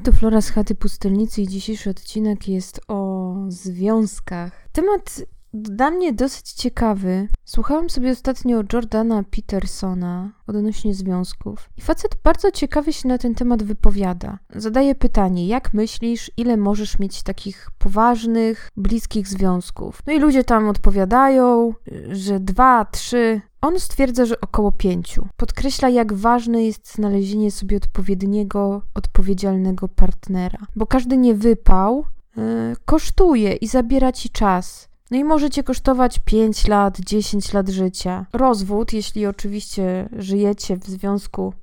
to Flora z chaty pustelnicy i dzisiejszy odcinek jest o związkach. Temat dla mnie dosyć ciekawy. Słuchałam sobie ostatnio Jordana Petersona odnośnie związków i facet bardzo ciekawie się na ten temat wypowiada. Zadaje pytanie, jak myślisz, ile możesz mieć takich poważnych, bliskich związków? No i ludzie tam odpowiadają, że dwa, trzy, on stwierdza, że około pięciu. Podkreśla, jak ważne jest znalezienie sobie odpowiedniego, odpowiedzialnego partnera, bo każdy niewypał yy, kosztuje i zabiera ci czas. No i możecie kosztować 5 lat, 10 lat życia. Rozwód, jeśli oczywiście żyjecie w związku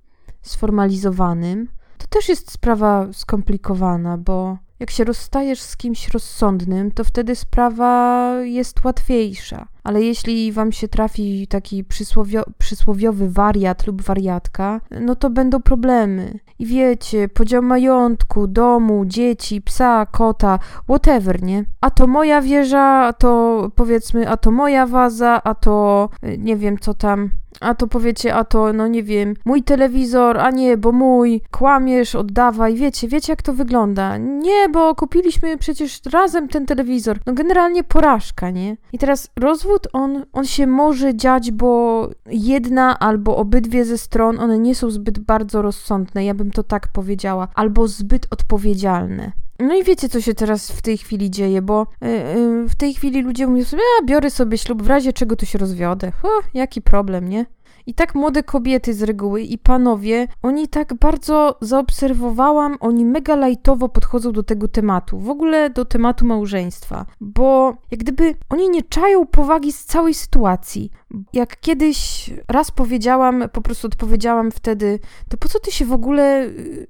sformalizowanym, to też jest sprawa skomplikowana, bo jak się rozstajesz z kimś rozsądnym, to wtedy sprawa jest łatwiejsza. Ale jeśli wam się trafi taki przysłowio przysłowiowy wariat lub wariatka, no to będą problemy. I wiecie, podział majątku, domu, dzieci, psa, kota, whatever, nie? A to moja wieża, a to powiedzmy, a to moja waza, a to nie wiem co tam a to powiecie, a to, no nie wiem, mój telewizor, a nie, bo mój, kłamiesz, oddawaj, wiecie, wiecie jak to wygląda. Nie, bo kupiliśmy przecież razem ten telewizor. No generalnie porażka, nie? I teraz rozwód, on, on się może dziać, bo jedna albo obydwie ze stron, one nie są zbyt bardzo rozsądne, ja bym to tak powiedziała, albo zbyt odpowiedzialne. No i wiecie, co się teraz w tej chwili dzieje, bo yy, w tej chwili ludzie mówią sobie, a biorę sobie ślub, w razie czego to się rozwiodę. O, jaki problem, nie? I tak młode kobiety z reguły i panowie, oni tak bardzo zaobserwowałam, oni mega lajtowo podchodzą do tego tematu, w ogóle do tematu małżeństwa, bo jak gdyby oni nie czają powagi z całej sytuacji. Jak kiedyś raz powiedziałam, po prostu odpowiedziałam wtedy, to po co ty się w ogóle yy,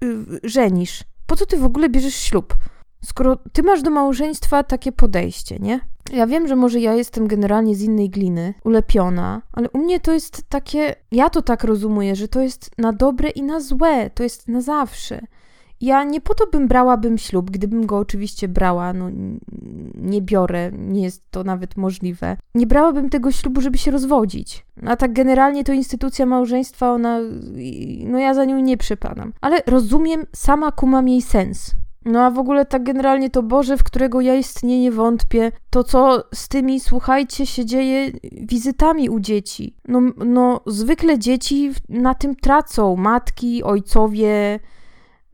yy, żenisz? Po co ty w ogóle bierzesz ślub? Skoro ty masz do małżeństwa takie podejście, nie? Ja wiem, że może ja jestem generalnie z innej gliny, ulepiona, ale u mnie to jest takie, ja to tak rozumuję, że to jest na dobre i na złe, to jest na zawsze. Ja nie po to bym brałabym ślub, gdybym go oczywiście brała, no nie biorę, nie jest to nawet możliwe. Nie brałabym tego ślubu, żeby się rozwodzić. A tak generalnie to instytucja małżeństwa, ona, no ja za nią nie przypadam. Ale rozumiem, sama kumam jej sens. No a w ogóle tak generalnie to Boże, w którego ja istnienie wątpię, to co z tymi, słuchajcie, się dzieje wizytami u dzieci. No, no zwykle dzieci na tym tracą, matki, ojcowie,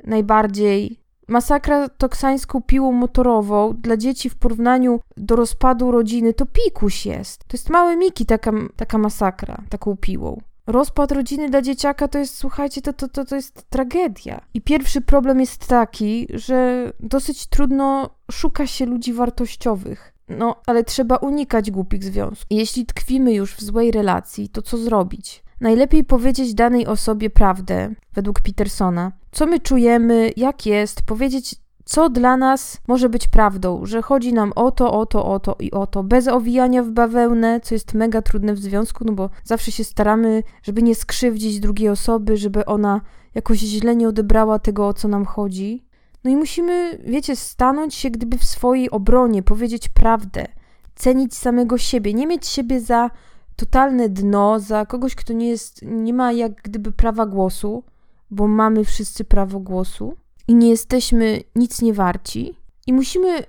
najbardziej. Masakra toksańską piłą motorową dla dzieci w porównaniu do rozpadu rodziny to pikuś jest. To jest małe Miki taka, taka masakra, taką piłą. Rozpad rodziny dla dzieciaka to jest, słuchajcie, to, to, to, to jest tragedia. I pierwszy problem jest taki, że dosyć trudno szuka się ludzi wartościowych. No, ale trzeba unikać głupich związków. Jeśli tkwimy już w złej relacji, to co zrobić? Najlepiej powiedzieć danej osobie prawdę, według Petersona. Co my czujemy, jak jest, powiedzieć co dla nas może być prawdą, że chodzi nam o to, o to, o to i o to, bez owijania w bawełnę, co jest mega trudne w związku, no bo zawsze się staramy, żeby nie skrzywdzić drugiej osoby, żeby ona jakoś źle nie odebrała tego, o co nam chodzi. No i musimy, wiecie, stanąć się gdyby w swojej obronie, powiedzieć prawdę, cenić samego siebie, nie mieć siebie za totalne dno, za kogoś, kto nie jest, nie ma jak gdyby prawa głosu, bo mamy wszyscy prawo głosu i nie jesteśmy nic nie warci i musimy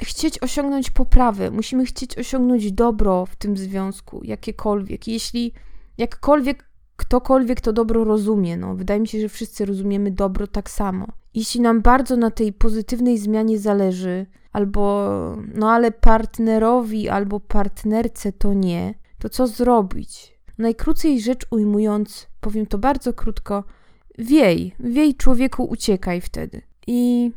chcieć osiągnąć poprawę, musimy chcieć osiągnąć dobro w tym związku, jakiekolwiek. Jeśli jakkolwiek ktokolwiek to dobro rozumie, no wydaje mi się, że wszyscy rozumiemy dobro tak samo. Jeśli nam bardzo na tej pozytywnej zmianie zależy, albo no ale partnerowi albo partnerce to nie, to co zrobić? Najkrócej rzecz ujmując, powiem to bardzo krótko, wiej, wiej człowieku, uciekaj wtedy. I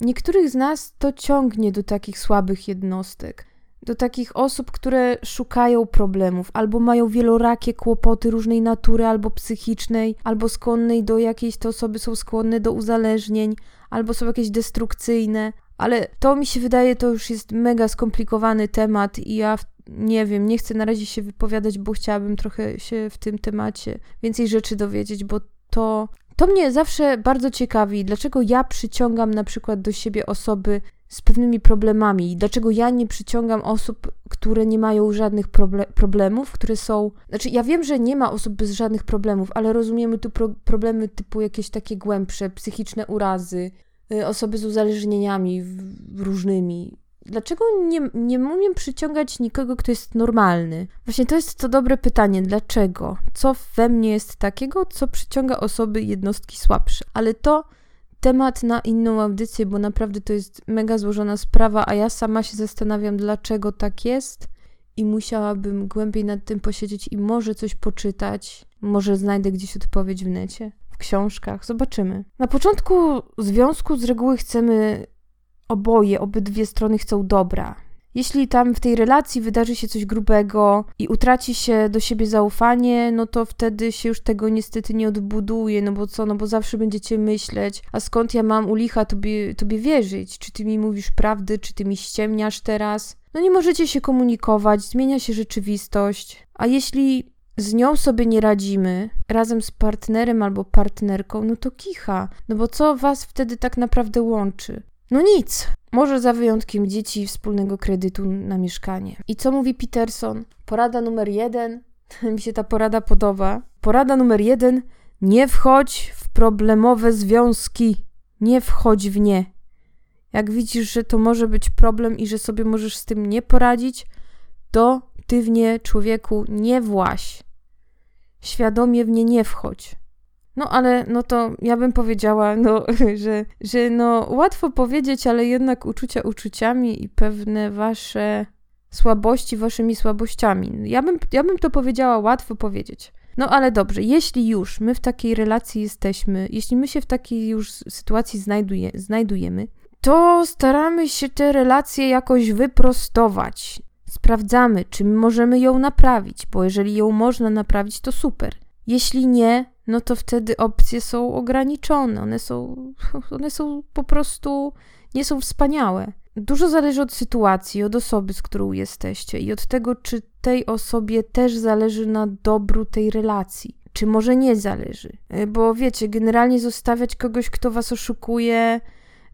niektórych z nas to ciągnie do takich słabych jednostek, do takich osób, które szukają problemów, albo mają wielorakie kłopoty różnej natury, albo psychicznej, albo skłonnej do jakiejś, te osoby są skłonne do uzależnień, albo są jakieś destrukcyjne, ale to mi się wydaje, to już jest mega skomplikowany temat i ja nie wiem, nie chcę na razie się wypowiadać, bo chciałabym trochę się w tym temacie więcej rzeczy dowiedzieć, bo to To mnie zawsze bardzo ciekawi, dlaczego ja przyciągam na przykład do siebie osoby z pewnymi problemami. Dlaczego ja nie przyciągam osób, które nie mają żadnych proble problemów, które są. Znaczy, ja wiem, że nie ma osób bez żadnych problemów, ale rozumiemy tu pro problemy typu jakieś takie głębsze, psychiczne urazy, y, osoby z uzależnieniami różnymi. Dlaczego nie, nie umiem przyciągać nikogo, kto jest normalny? Właśnie to jest to dobre pytanie. Dlaczego? Co we mnie jest takiego, co przyciąga osoby, jednostki słabsze? Ale to temat na inną audycję, bo naprawdę to jest mega złożona sprawa, a ja sama się zastanawiam, dlaczego tak jest i musiałabym głębiej nad tym posiedzieć i może coś poczytać. Może znajdę gdzieś odpowiedź w necie, w książkach, zobaczymy. Na początku związku z reguły chcemy oboje, obydwie strony chcą dobra. Jeśli tam w tej relacji wydarzy się coś grubego i utraci się do siebie zaufanie, no to wtedy się już tego niestety nie odbuduje, no bo co, no bo zawsze będziecie myśleć, a skąd ja mam u licha tobie, tobie wierzyć? Czy ty mi mówisz prawdy, czy ty mi ściemniasz teraz? No nie możecie się komunikować, zmienia się rzeczywistość, a jeśli z nią sobie nie radzimy, razem z partnerem albo partnerką, no to kicha. No bo co was wtedy tak naprawdę łączy? No nic, może za wyjątkiem dzieci i wspólnego kredytu na mieszkanie. I co mówi Peterson? Porada numer jeden, mi się ta porada podoba. Porada numer jeden, nie wchodź w problemowe związki, nie wchodź w nie. Jak widzisz, że to może być problem i że sobie możesz z tym nie poradzić, to ty w nie, człowieku, nie właś. Świadomie w nie nie wchodź. No ale no to ja bym powiedziała, no, że, że no łatwo powiedzieć, ale jednak uczucia uczuciami i pewne wasze słabości waszymi słabościami. Ja bym, ja bym to powiedziała łatwo powiedzieć. No ale dobrze, jeśli już my w takiej relacji jesteśmy, jeśli my się w takiej już sytuacji znajduje, znajdujemy, to staramy się te relacje jakoś wyprostować. Sprawdzamy, czy możemy ją naprawić, bo jeżeli ją można naprawić, to super. Jeśli nie, no to wtedy opcje są ograniczone. One są, one są po prostu nie są wspaniałe. Dużo zależy od sytuacji, od osoby, z którą jesteście i od tego, czy tej osobie też zależy na dobru tej relacji. Czy może nie zależy? E, bo wiecie, generalnie zostawiać kogoś, kto was oszukuje,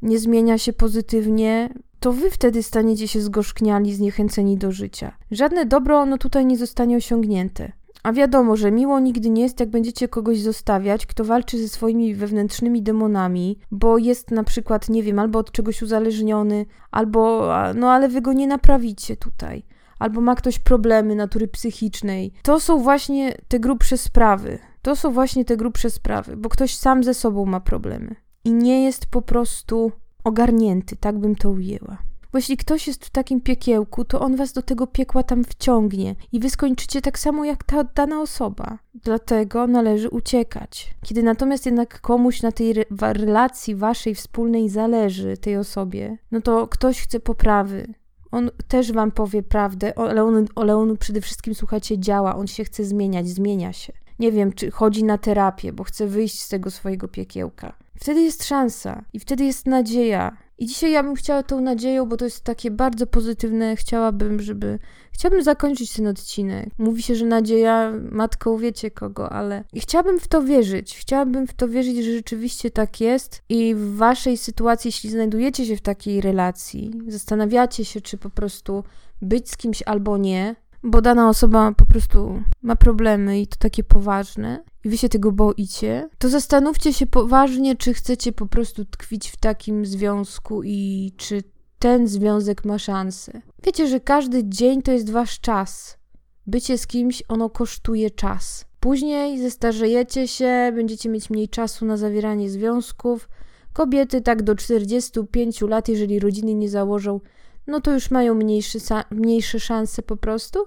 nie zmienia się pozytywnie, to wy wtedy staniecie się zgorzkniali, zniechęceni do życia. Żadne dobro ono tutaj nie zostanie osiągnięte. A wiadomo, że miło nigdy nie jest, jak będziecie kogoś zostawiać, kto walczy ze swoimi wewnętrznymi demonami, bo jest na przykład, nie wiem, albo od czegoś uzależniony, albo, no ale wy go nie naprawicie tutaj, albo ma ktoś problemy natury psychicznej. To są właśnie te grubsze sprawy. To są właśnie te grubsze sprawy, bo ktoś sam ze sobą ma problemy i nie jest po prostu ogarnięty, tak bym to ujęła. Bo jeśli ktoś jest w takim piekiełku, to on was do tego piekła tam wciągnie i wy skończycie tak samo jak ta dana osoba. Dlatego należy uciekać. Kiedy natomiast jednak komuś na tej re relacji waszej wspólnej zależy, tej osobie, no to ktoś chce poprawy, on też wam powie prawdę, ale on, ale on przede wszystkim, słuchajcie, działa, on się chce zmieniać, zmienia się. Nie wiem, czy chodzi na terapię, bo chce wyjść z tego swojego piekiełka. Wtedy jest szansa i wtedy jest nadzieja. I dzisiaj ja bym chciała tą nadzieją, bo to jest takie bardzo pozytywne. Chciałabym, żeby. Chciałabym zakończyć ten odcinek. Mówi się, że nadzieja matką wiecie kogo, ale. I chciałabym w to wierzyć. Chciałabym w to wierzyć, że rzeczywiście tak jest. I w waszej sytuacji, jeśli znajdujecie się w takiej relacji, zastanawiacie się, czy po prostu być z kimś albo nie, bo dana osoba po prostu ma problemy i to takie poważne, i wy się tego boicie, to zastanówcie się poważnie, czy chcecie po prostu tkwić w takim związku i czy ten związek ma szansę. Wiecie, że każdy dzień to jest wasz czas. Bycie z kimś, ono kosztuje czas. Później zestarzejecie się, będziecie mieć mniej czasu na zawieranie związków. Kobiety tak do 45 lat, jeżeli rodziny nie założą, no to już mają mniejsze, mniejsze szanse po prostu.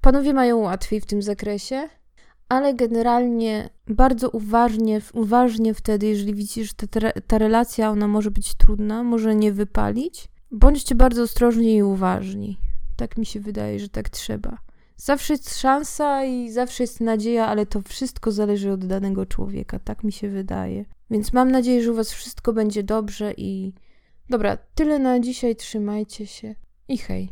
Panowie mają łatwiej w tym zakresie, ale generalnie bardzo uważnie, uważnie wtedy, jeżeli widzicie, że ta, ta relacja ona może być trudna, może nie wypalić, bądźcie bardzo ostrożni i uważni. Tak mi się wydaje, że tak trzeba. Zawsze jest szansa i zawsze jest nadzieja, ale to wszystko zależy od danego człowieka, tak mi się wydaje. Więc mam nadzieję, że u Was wszystko będzie dobrze i. Dobra, tyle na dzisiaj, trzymajcie się i hej.